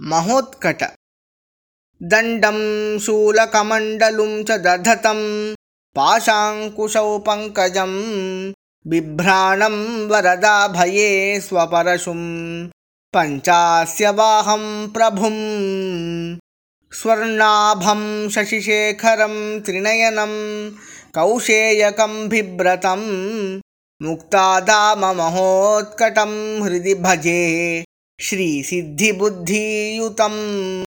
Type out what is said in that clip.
महोत्कट। दण्डं शूलकमण्डलुं च दधतं पाशाङ्कुशौ पङ्कजं बिभ्राणं वरदाभये स्वपरशुं पञ्चास्य वाहं प्रभुं स्वर्णाभं शशिशेखरं त्रिनयनं कौशेयकं बिभ्रतं मुक्तादाममहोत्कटं हृदि भजे श्रीसिद्धिबुद्धियुतम्।